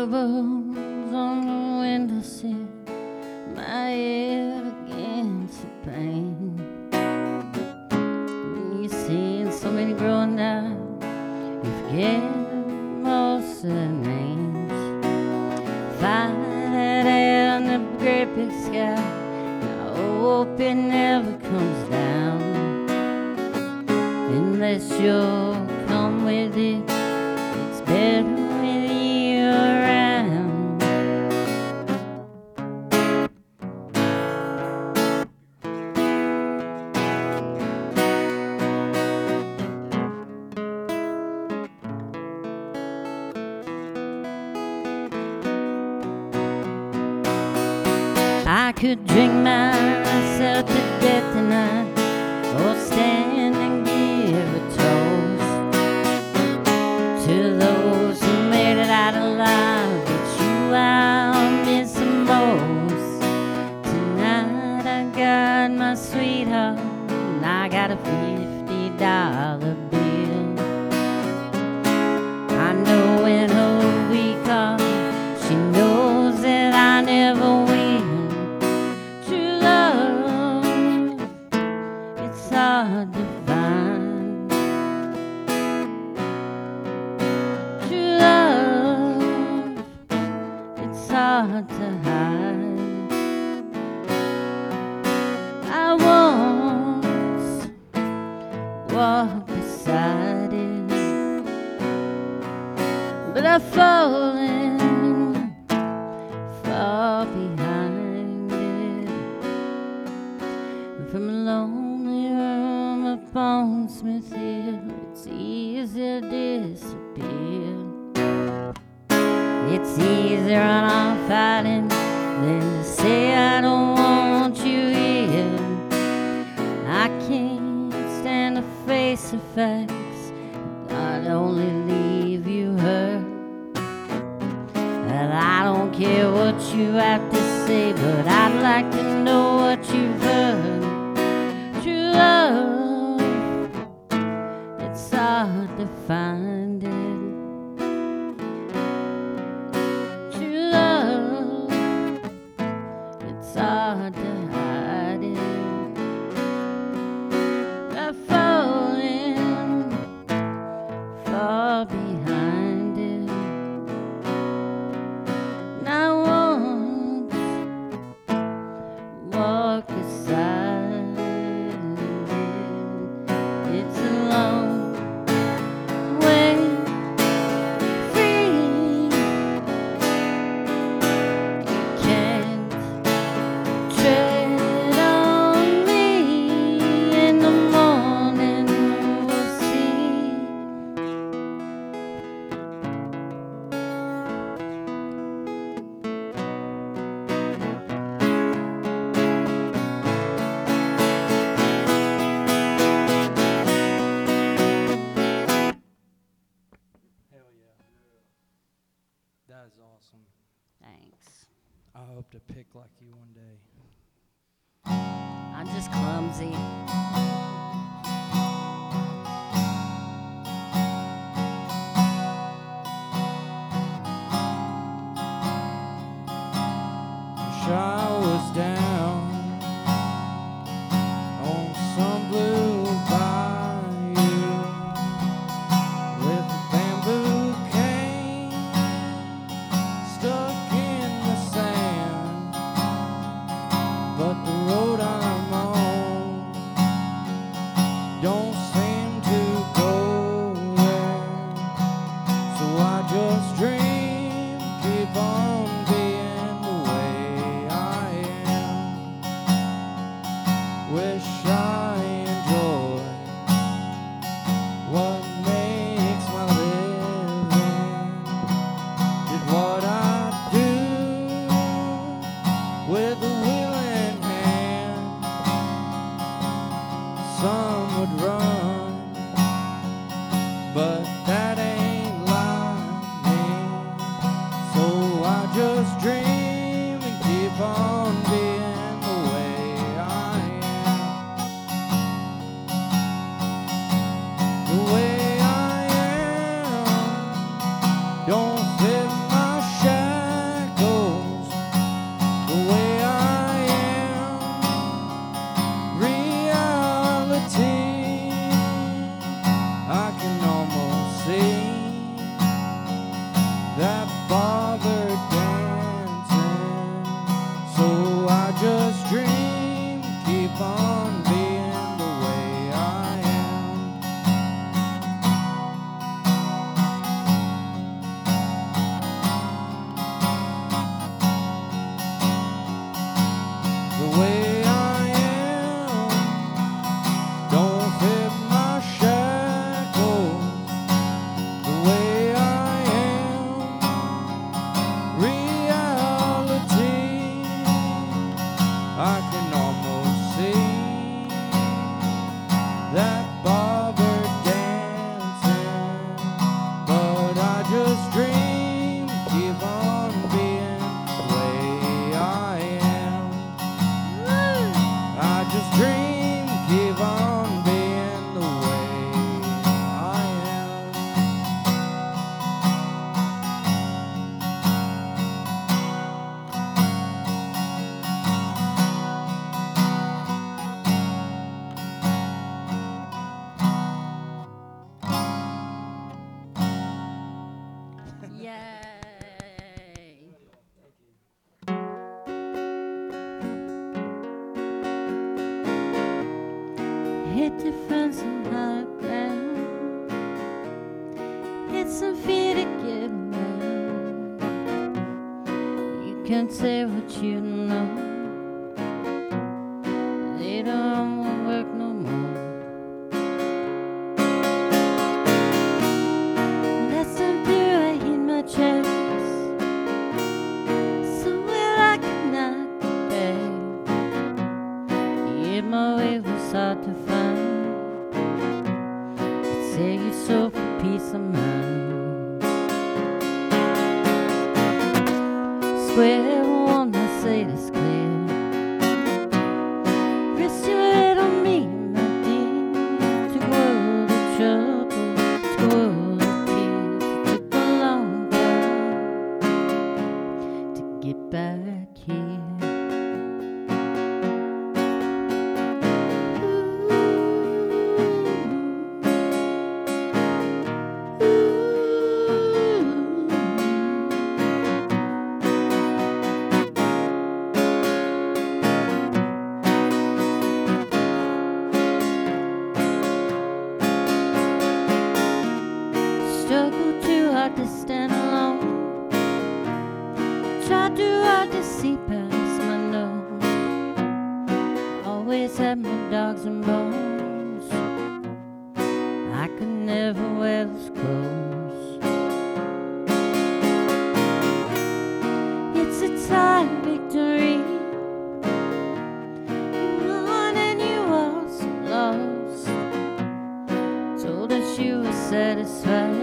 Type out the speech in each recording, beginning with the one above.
elbows on the windowsill, my head against the pane. You've seen so many grown up, you forget most of the names. Find it in the great big sky, I hope it never comes down. Unless you'll come with it. sweet home. I got a fifty dollar bill. from a lonely room upon Smith Hill, it's easy to disappear. It's easier on run fighting than to say I don't want you here. I can't stand to face the facts. I'd only leave you hurt. Well, I don't care what you have to say, but I'd like to know what you've heard. find it. True love, it's hard to hide it. By falling far behind. That is awesome. Thanks. I hope to pick like you one day. I'm just clumsy. can't say what you know. satisfied.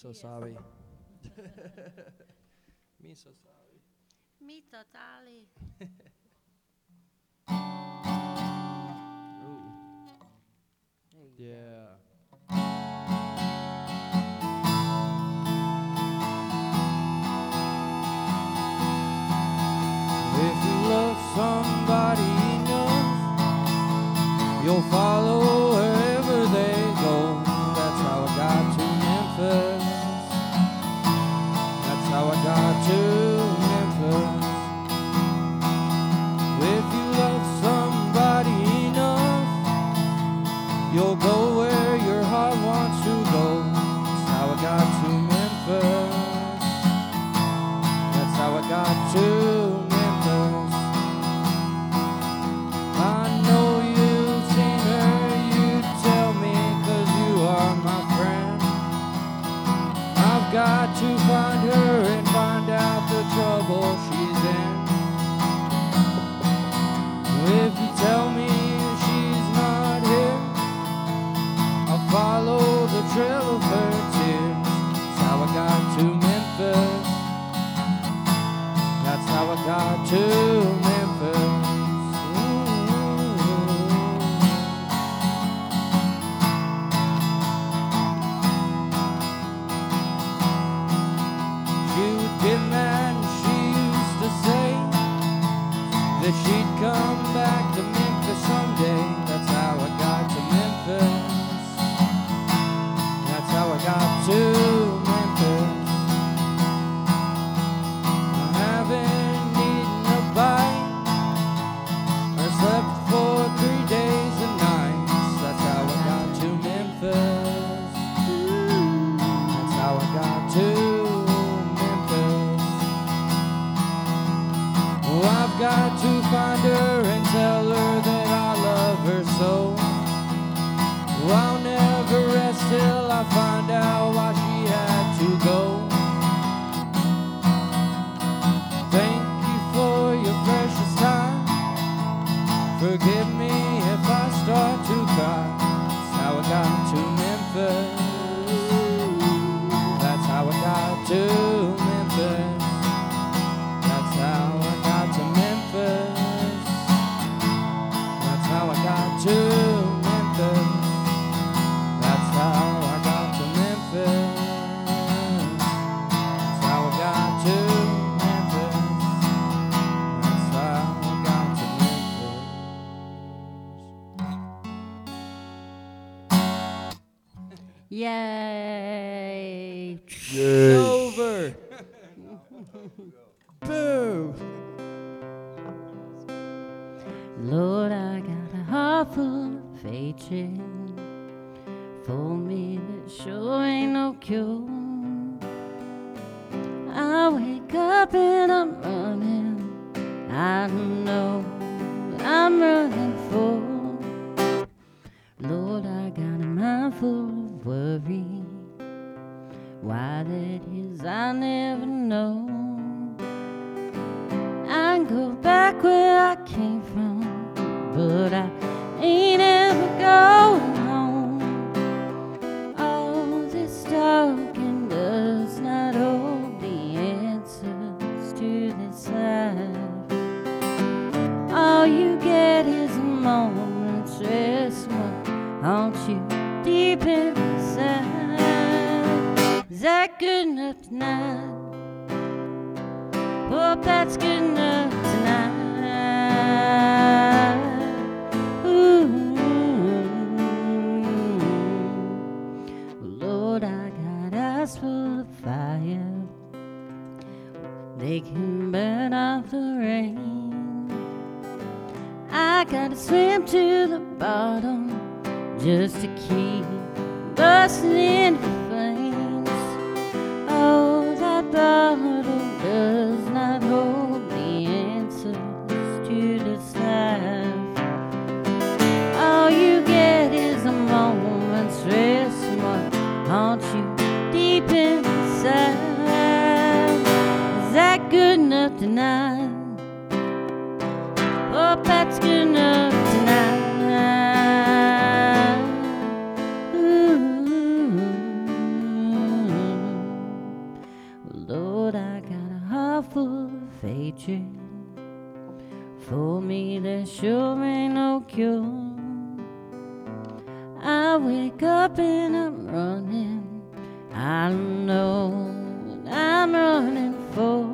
so sorry. Me so sorry. Me totally. Ooh. Yeah. find her and find out the trouble she's in. If you tell me she's not here, I'll follow the trail of her tears. That's how I got to Memphis. That's how I got to. full of worry. Why that is, I never know. I go back where I came from, but I ain't. good enough tonight. Oh, Hope that's good enough tonight. Ooh. Lord, I got eyes full of fire. They can burn off the rain. I gotta swim to the bottom just to keep busting in. for me there sure ain't no cure I wake up and I'm running I know what I'm running for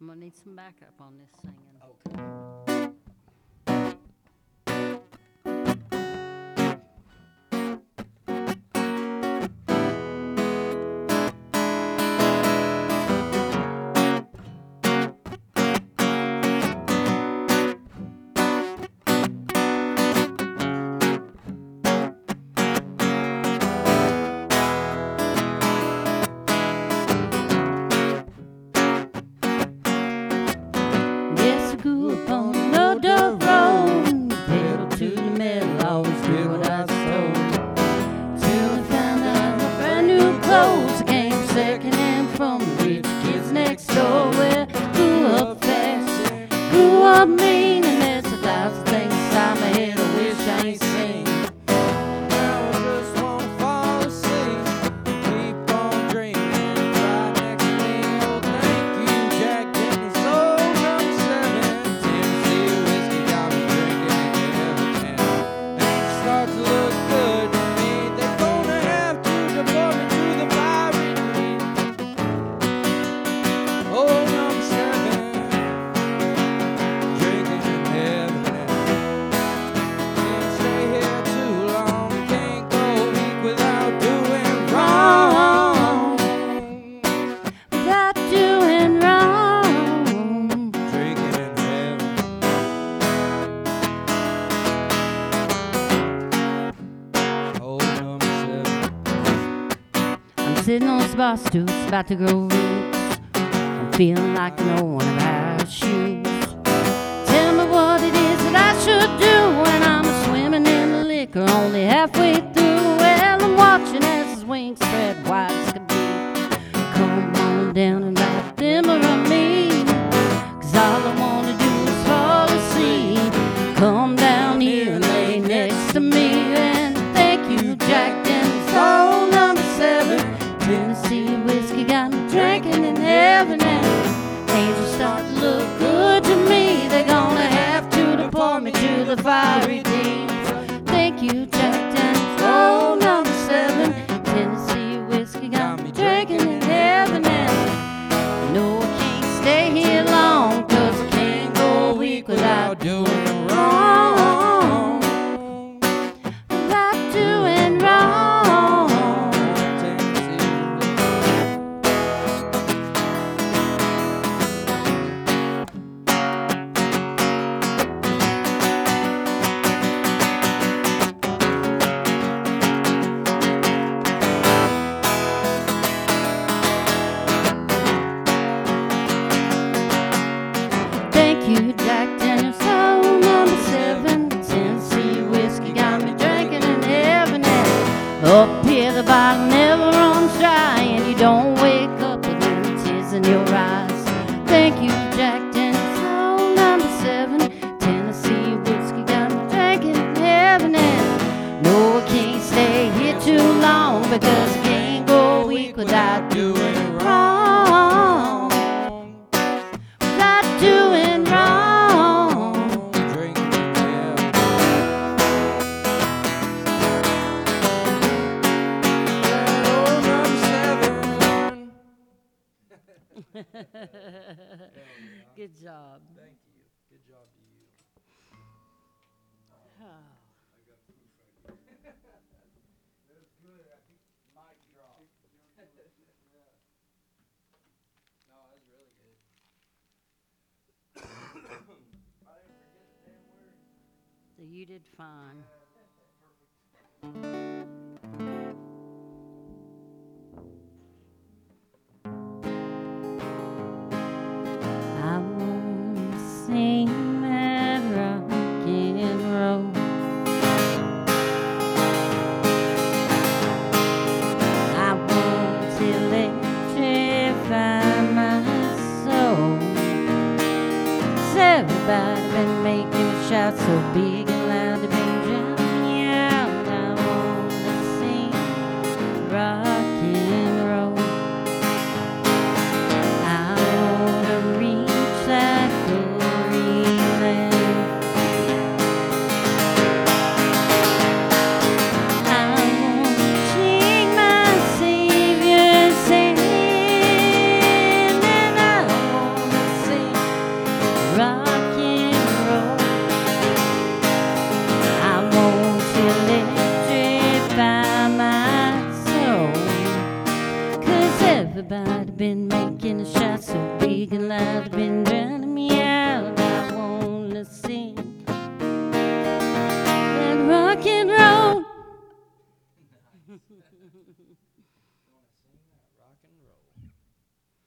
I'm gonna need some backup on this singing. Okay. clothes came hand from the rich kids next door. Where grew up fast, grew up mean. about to grow roots. I'm feeling like no one not So you did fine.